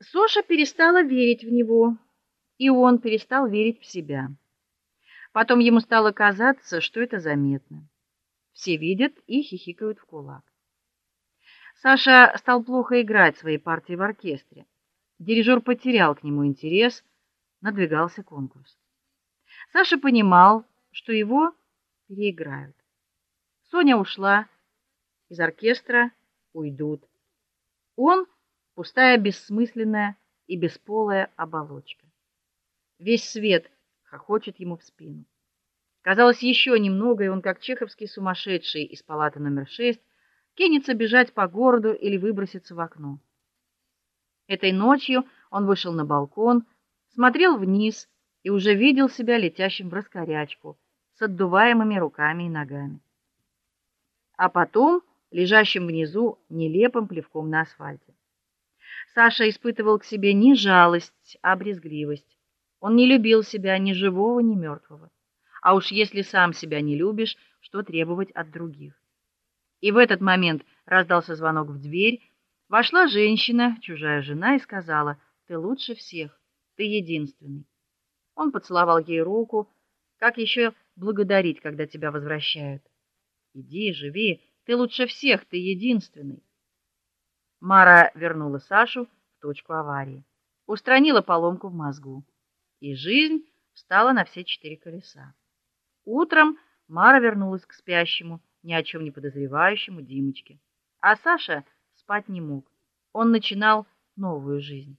Соша перестала верить в него, и он перестал верить в себя. Потом ему стало казаться, что это заметно. Все видят и хихикают в кулак. Саша стал плохо играть свои партии в оркестре. Дирижер потерял к нему интерес, надвигался конкурс. Саша понимал, что его переиграют. Соня ушла из оркестра, уйдут. Он пустая, бессмысленная и бесполая оболочка. Весь свет хохочет ему в спину. Казалось, еще немного, и он, как чеховский сумасшедший из палаты номер 6, кинется бежать по городу или выбросится в окно. Этой ночью он вышел на балкон, смотрел вниз и уже видел себя летящим в раскорячку с отдуваемыми руками и ногами. А потом лежащим внизу нелепым плевком на асфальте. Саша испытывал к себе не жалость, а брезгливость. Он не любил себя ни живого, ни мертвого. А уж если сам себя не любишь, что требовать от других? И в этот момент раздался звонок в дверь. Вошла женщина, чужая жена, и сказала: "Ты лучше всех, ты единственный". Он поцеловал ей руку. Как еще благодарить, когда тебя возвращают? Иди, живи, ты лучше всех, ты единственный. Мара вернула Сашу в точку аварии, устранила поломку в мозгу, и жизнь встала на все четыре колеса. Утром Мара вернулась к спящему, ни о чем не подозревающему Димочке, а Саша спать не мог. Он начинал новую жизнь.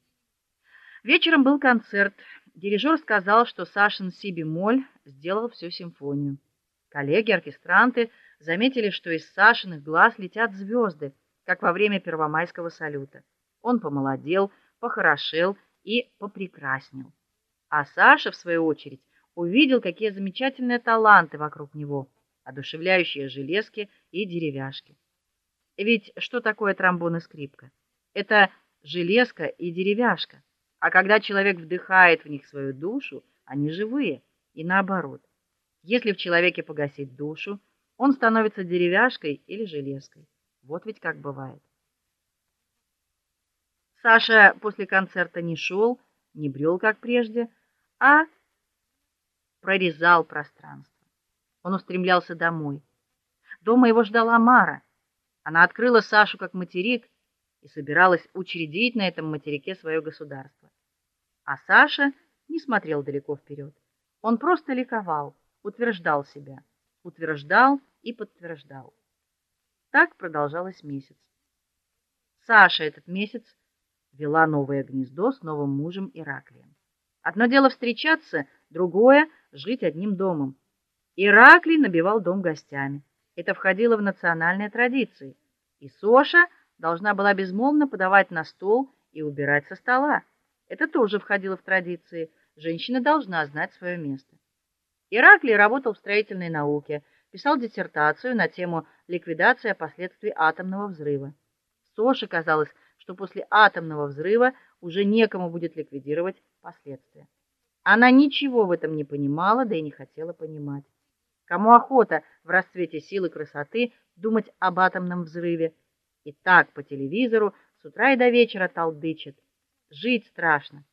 Вечером был концерт. Дирижер сказал, что Сашин си бемоль сделал всю симфонию. Коллеги-оркестранты заметили, что из Сашиных глаз летят звезды как во время первомайского салюта. Он помолодел, похорошел и попрекраснел. А Саша в свою очередь увидел, какие замечательные таланты вокруг него, одушевляющие железки и деревяшки. Ведь что такое тромбон и скрипка? Это железка и деревяшка. А когда человек вдыхает в них свою душу, они живые, и наоборот. Если в человеке погасить душу, он становится деревяшкой или железкой. Вот ведь как бывает. Саша после концерта не шел, не брел как прежде, а прорезал пространство. Он устремлялся домой. Дома его ждала Мара. Она открыла Сашу как материк и собиралась учредить на этом материке свое государство. А Саша не смотрел далеко вперед. Он просто ликовал, утверждал себя, утверждал и подтверждал. Так продолжалось месяц. Саша этот месяц вела новое гнездо с новым мужем Ираклием. Одно дело встречаться, другое жить одним домом. Ираклий набивал дом гостями. Это входило в национальные традиции. И Соша должна была безмолвно подавать на стол и убирать со стола. Это тоже входило в традиции. Женщина должна знать свое место. Ираклий работал в строительной науке, писал диссертацию на тему ликвидация последствий атомного взрыва. Соше казалось, что после атомного взрыва уже некому будет ликвидировать последствия. Она ничего в этом не понимала, да и не хотела понимать. Кому охота в расцвете силы красоты думать об атомном взрыве? И так по телевизору с утра и до вечера толдычат. Жить страшно.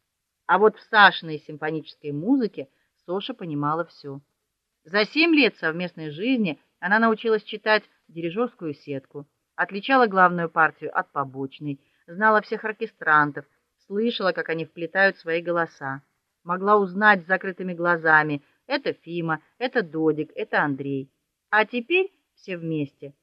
А вот в Сашиной симфонической музыке Соша понимала все. За семь лет совместной жизни она научилась читать дирижерскую сетку, отличала главную партию от побочной, знала всех оркестрантов, слышала, как они вплетают свои голоса, могла узнать с закрытыми глазами: это Фима, это Додик, это Андрей. А теперь все вместе